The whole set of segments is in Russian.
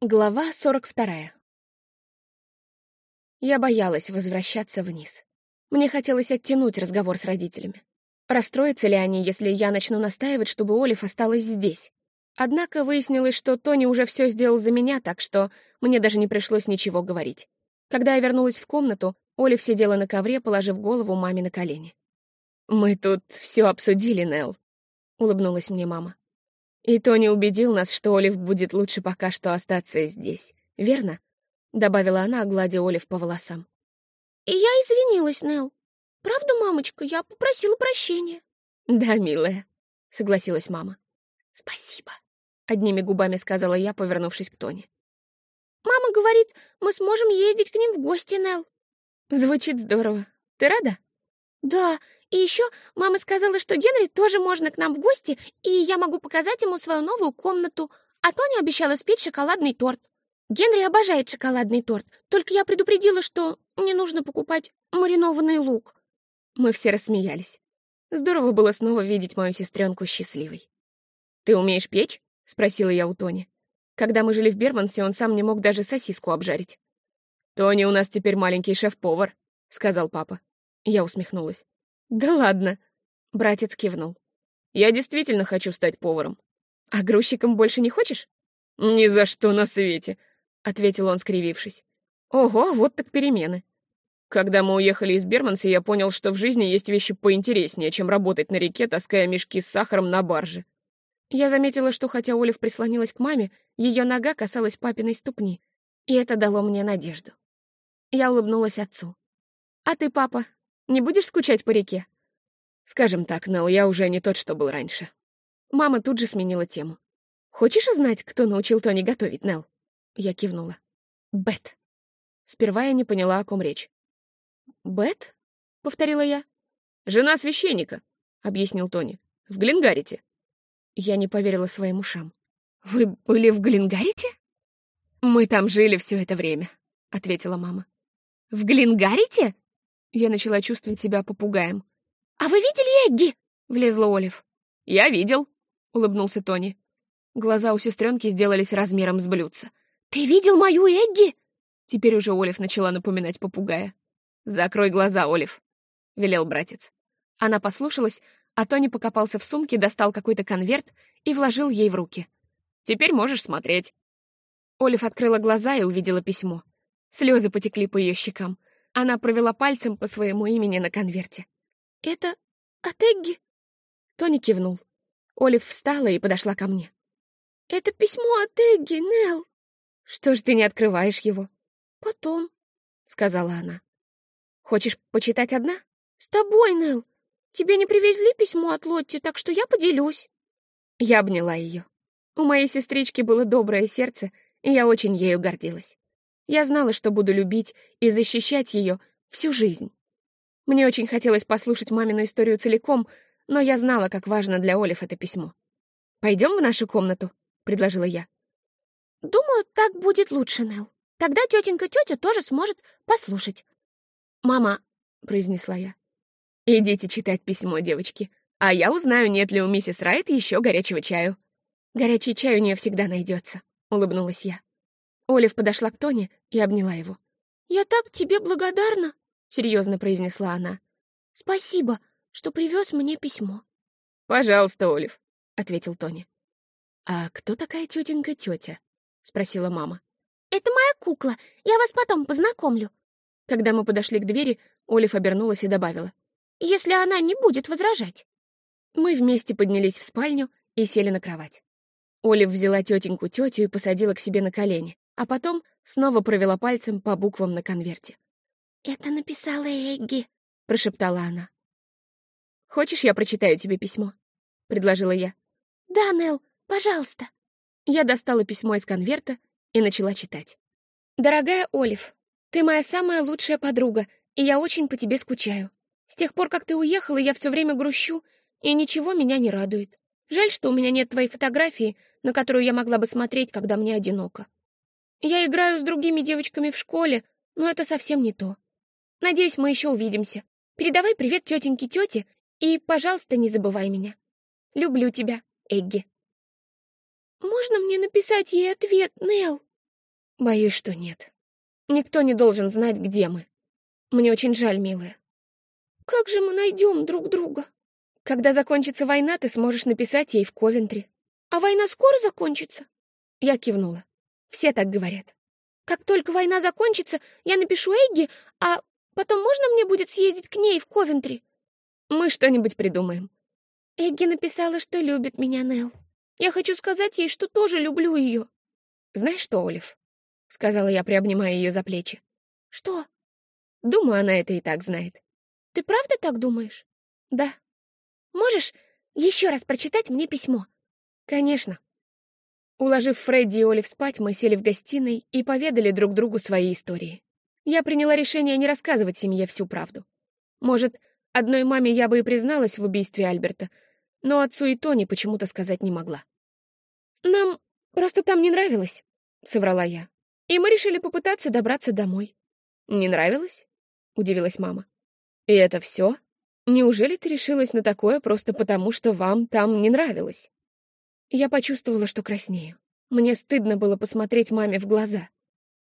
Глава 42. Я боялась возвращаться вниз. Мне хотелось оттянуть разговор с родителями. Расстроятся ли они, если я начну настаивать, чтобы Олив осталась здесь? Однако выяснилось, что Тони уже все сделал за меня, так что мне даже не пришлось ничего говорить. Когда я вернулась в комнату, Олив сидела на ковре, положив голову маме на колени. «Мы тут все обсудили, Нелл», — улыбнулась мне мама. И Тони убедил нас, что Олив будет лучше пока что остаться здесь. Верно? Добавила она, гладя Олив по волосам. И я извинилась, Нел. Правда, мамочка, я попросила прощения. Да, милая, согласилась мама. Спасибо, одними губами сказала я, повернувшись к Тони. Мама говорит, мы сможем ездить к ним в гости, Нел. Звучит здорово. Ты рада? Да, и еще мама сказала, что Генри тоже можно к нам в гости, и я могу показать ему свою новую комнату. А Тоня обещала спеть шоколадный торт. Генри обожает шоколадный торт, только я предупредила, что не нужно покупать маринованный лук. Мы все рассмеялись. Здорово было снова видеть мою сестренку счастливой. «Ты умеешь печь?» — спросила я у Тони. Когда мы жили в Бермансе, он сам не мог даже сосиску обжарить. «Тони у нас теперь маленький шеф-повар», — сказал папа. Я усмехнулась. «Да ладно!» — братец кивнул. «Я действительно хочу стать поваром. А грузчиком больше не хочешь?» «Ни за что на свете!» — ответил он, скривившись. «Ого, вот так перемены!» Когда мы уехали из Берманса, я понял, что в жизни есть вещи поинтереснее, чем работать на реке, таская мешки с сахаром на барже. Я заметила, что хотя Олив прислонилась к маме, ее нога касалась папиной ступни, и это дало мне надежду. Я улыбнулась отцу. «А ты, папа, не будешь скучать по реке?» «Скажем так, Нелл, я уже не тот, что был раньше». Мама тут же сменила тему. «Хочешь узнать, кто научил Тони готовить, Нелл?» Я кивнула. «Бет». Сперва я не поняла, о ком речь. «Бет?» — повторила я. «Жена священника», — объяснил Тони. «В Глингарите». Я не поверила своим ушам. «Вы были в Глингарите?» «Мы там жили все это время», — ответила мама. «В Глингарите?» Я начала чувствовать себя попугаем. «А вы видели Эгги?» — влезла Олив. «Я видел», — улыбнулся Тони. Глаза у сестренки сделались размером с блюдца. «Ты видел мою Эгги?» Теперь уже Олив начала напоминать попугая. «Закрой глаза, Олив», — велел братец. Она послушалась, а Тони покопался в сумке, достал какой-то конверт и вложил ей в руки. «Теперь можешь смотреть». Олив открыла глаза и увидела письмо. Слезы потекли по ее щекам. Она провела пальцем по своему имени на конверте. «Это от Эгги?» Тони кивнул. Олив встала и подошла ко мне. «Это письмо от Эгги, Нелл!» «Что ж ты не открываешь его?» «Потом», — сказала она. «Хочешь почитать одна?» «С тобой, Нелл. Тебе не привезли письмо от Лотти, так что я поделюсь». Я обняла ее. У моей сестрички было доброе сердце, и я очень ею гордилась. Я знала, что буду любить и защищать ее всю жизнь. Мне очень хотелось послушать мамину историю целиком, но я знала, как важно для Олив это письмо. «Пойдем в нашу комнату», — предложила я. «Думаю, так будет лучше, Нелл. Тогда тетенька-тетя тоже сможет послушать». «Мама», — произнесла я, — «идите читать письмо, девочки, а я узнаю, нет ли у миссис Райт еще горячего чаю». «Горячий чай у нее всегда найдется», — улыбнулась я. Олив подошла к Тони и обняла его. «Я так тебе благодарна», — серьезно произнесла она. «Спасибо, что привез мне письмо». «Пожалуйста, Олив», — ответил Тони. «А кто такая тетенька тетя?» — спросила мама. «Это моя кукла, я вас потом познакомлю». Когда мы подошли к двери, Олив обернулась и добавила. «Если она не будет возражать». Мы вместе поднялись в спальню и сели на кровать. Олив взяла тетеньку тетю и посадила к себе на колени, а потом снова провела пальцем по буквам на конверте. «Это написала Эгги», — прошептала она. «Хочешь, я прочитаю тебе письмо?» — предложила я. «Да, Нелл, пожалуйста». Я достала письмо из конверта и начала читать. «Дорогая Олив, ты моя самая лучшая подруга, и я очень по тебе скучаю. С тех пор, как ты уехала, я все время грущу, и ничего меня не радует. Жаль, что у меня нет твоей фотографии, на которую я могла бы смотреть, когда мне одиноко. Я играю с другими девочками в школе, но это совсем не то. Надеюсь, мы еще увидимся. Передавай привет тетеньке тете и, пожалуйста, не забывай меня. Люблю тебя, Эгги. Можно мне написать ей ответ, Нел? Боюсь, что нет. Никто не должен знать, где мы. Мне очень жаль, милая. Как же мы найдем друг друга? Когда закончится война, ты сможешь написать ей в Ковентри. А война скоро закончится? Я кивнула. Все так говорят. Как только война закончится, я напишу Эгги, а потом можно мне будет съездить к ней в Ковентри? Мы что-нибудь придумаем. Эгги написала, что любит меня, Нелл. Я хочу сказать ей, что тоже люблю ее. Знаешь что, Олив? Сказала я, приобнимая ее за плечи. Что? Думаю, она это и так знает. Ты правда так думаешь? Да. Можешь еще раз прочитать мне письмо? Конечно. Уложив Фредди и Олив спать, мы сели в гостиной и поведали друг другу свои истории. Я приняла решение не рассказывать семье всю правду. Может, одной маме я бы и призналась в убийстве Альберта, но отцу и Тони почему-то сказать не могла. «Нам просто там не нравилось», — соврала я. «И мы решили попытаться добраться домой». «Не нравилось?» — удивилась мама. «И это все? Неужели ты решилась на такое просто потому, что вам там не нравилось?» Я почувствовала, что краснею. Мне стыдно было посмотреть маме в глаза.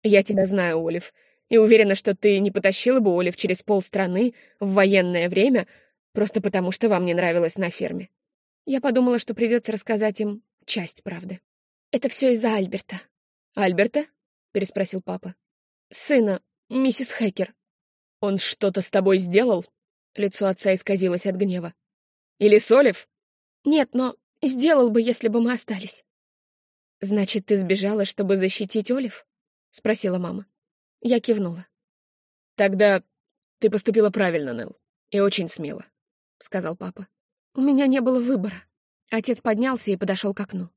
«Я тебя знаю, Олив, и уверена, что ты не потащила бы Олив через полстраны в военное время, просто потому что вам не нравилось на ферме. Я подумала, что придется рассказать им часть правды. Это все из-за Альберта. Альберта? переспросил папа. Сына, миссис Хекер. Он что-то с тобой сделал? Лицо отца исказилось от гнева. Или Солев? Нет, но сделал бы, если бы мы остались. Значит, ты сбежала, чтобы защитить Олив? спросила мама. Я кивнула. Тогда ты поступила правильно, Нелл, и очень смело, сказал папа. У меня не было выбора. Отец поднялся и подошел к окну.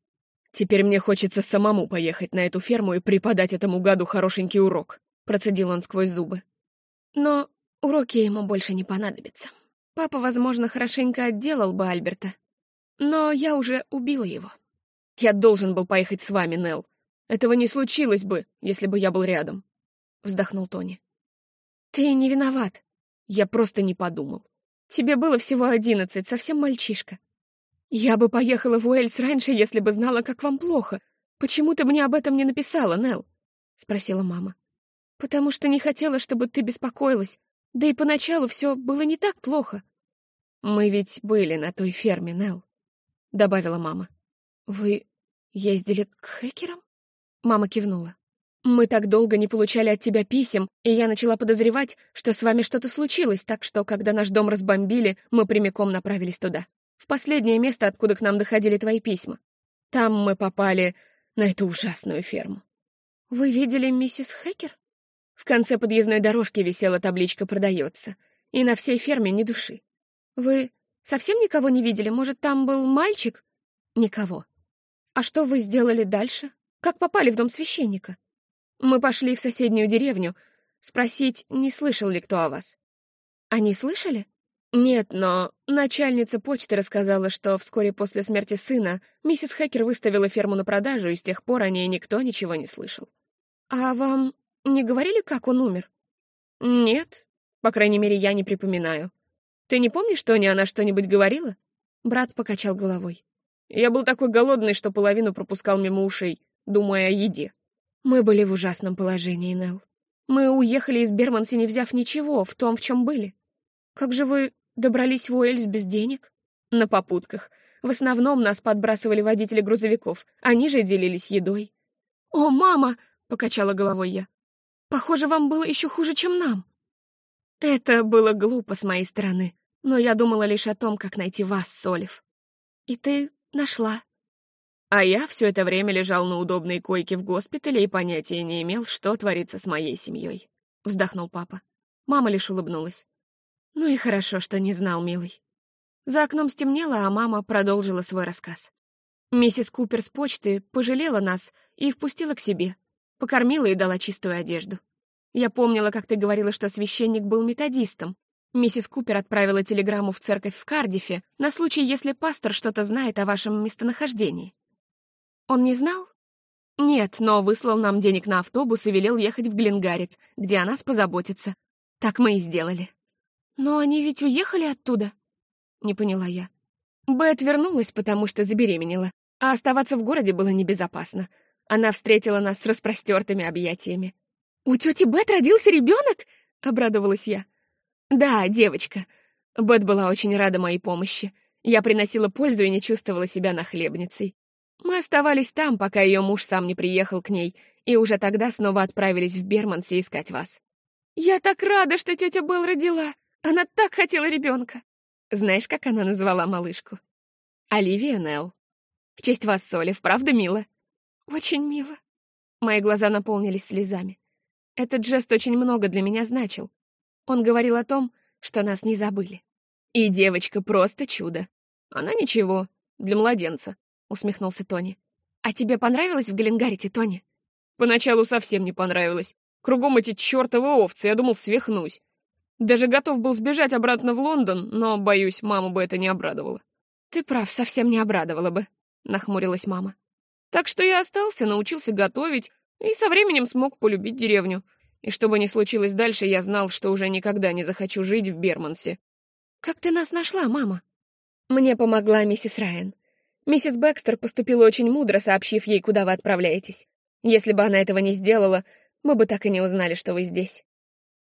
«Теперь мне хочется самому поехать на эту ферму и преподать этому гаду хорошенький урок», — процедил он сквозь зубы. Но уроки ему больше не понадобятся. Папа, возможно, хорошенько отделал бы Альберта. Но я уже убила его. Я должен был поехать с вами, Нелл. Этого не случилось бы, если бы я был рядом. Вздохнул Тони. Ты не виноват. Я просто не подумал. Тебе было всего одиннадцать, совсем мальчишка. Я бы поехала в Уэльс раньше, если бы знала, как вам плохо. Почему ты мне об этом не написала, Нелл? Спросила мама. Потому что не хотела, чтобы ты беспокоилась. Да и поначалу все было не так плохо. Мы ведь были на той ферме, Нелл, добавила мама. Вы ездили к хакерам? Мама кивнула. Мы так долго не получали от тебя писем, и я начала подозревать, что с вами что-то случилось, так что, когда наш дом разбомбили, мы прямиком направились туда. В последнее место, откуда к нам доходили твои письма. Там мы попали на эту ужасную ферму. Вы видели миссис Хекер? В конце подъездной дорожки висела табличка «Продается», и на всей ферме ни души. Вы совсем никого не видели? Может, там был мальчик? Никого. А что вы сделали дальше? Как попали в дом священника? Мы пошли в соседнюю деревню, спросить, не слышал ли кто о вас. Они слышали? Нет, но начальница почты рассказала, что вскоре после смерти сына миссис Хекер выставила ферму на продажу, и с тех пор о ней никто ничего не слышал. А вам не говорили, как он умер? Нет, по крайней мере, я не припоминаю. Ты не помнишь, что не она что-нибудь говорила? Брат покачал головой. Я был такой голодный, что половину пропускал мимо ушей, думая о еде. Мы были в ужасном положении, Нелл. Мы уехали из Берманси, не взяв ничего в том, в чем были. Как же вы добрались в Уэльс без денег? На попутках. В основном нас подбрасывали водители грузовиков. Они же делились едой. «О, мама!» — покачала головой я. «Похоже, вам было еще хуже, чем нам». Это было глупо с моей стороны, но я думала лишь о том, как найти вас, Солев. И ты нашла. А я все это время лежал на удобной койке в госпитале и понятия не имел, что творится с моей семьей. Вздохнул папа. Мама лишь улыбнулась. Ну и хорошо, что не знал, милый. За окном стемнело, а мама продолжила свой рассказ. Миссис Купер с почты пожалела нас и впустила к себе, покормила и дала чистую одежду. Я помнила, как ты говорила, что священник был методистом. Миссис Купер отправила телеграмму в церковь в Кардифе на случай, если пастор что-то знает о вашем местонахождении. Он не знал? Нет, но выслал нам денег на автобус и велел ехать в Гленгарит, где о нас позаботится. Так мы и сделали. Но они ведь уехали оттуда? Не поняла я. Бет вернулась, потому что забеременела, а оставаться в городе было небезопасно. Она встретила нас с распростертыми объятиями. «У тети Бет родился ребенок? обрадовалась я. «Да, девочка». Бет была очень рада моей помощи. Я приносила пользу и не чувствовала себя нахлебницей. Мы оставались там, пока ее муж сам не приехал к ней, и уже тогда снова отправились в Бермансе искать вас. «Я так рада, что тетя Белл родила! Она так хотела ребенка!» Знаешь, как она назвала малышку? Оливия Нелл. В честь вас, Солив, правда мило? Очень мило. Мои глаза наполнились слезами. Этот жест очень много для меня значил. Он говорил о том, что нас не забыли. И девочка просто чудо. Она ничего, для младенца, усмехнулся Тони. А тебе понравилось в Галенгарите, Тони? Поначалу совсем не понравилось. Кругом эти чертовы овцы, я думал, свихнусь. Даже готов был сбежать обратно в Лондон, но, боюсь, маму бы это не обрадовало. Ты прав, совсем не обрадовала бы, нахмурилась мама. Так что я остался, научился готовить и со временем смог полюбить деревню. И что бы ни случилось дальше, я знал, что уже никогда не захочу жить в Бермансе. «Как ты нас нашла, мама?» Мне помогла миссис Райан. Миссис Бэкстер поступила очень мудро, сообщив ей, куда вы отправляетесь. Если бы она этого не сделала, мы бы так и не узнали, что вы здесь.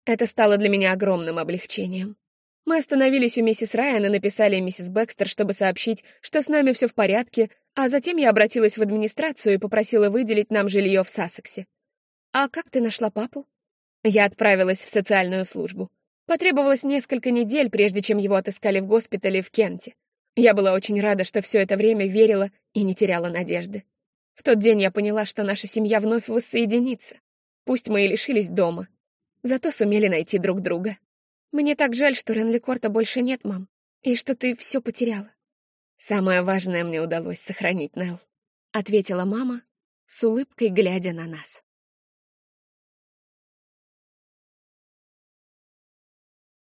Это стало для меня огромным облегчением. Мы остановились у миссис Райан и написали миссис Бэкстер, чтобы сообщить, что с нами все в порядке, а затем я обратилась в администрацию и попросила выделить нам жилье в Сассексе. «А как ты нашла папу?» Я отправилась в социальную службу. Потребовалось несколько недель, прежде чем его отыскали в госпитале в Кенте. Я была очень рада, что все это время верила и не теряла надежды. В тот день я поняла, что наша семья вновь воссоединится. Пусть мы и лишились дома, зато сумели найти друг друга. Мне так жаль, что Ренли Корта больше нет, мам, и что ты все потеряла. Самое важное мне удалось сохранить, Нелл, — ответила мама, с улыбкой глядя на нас.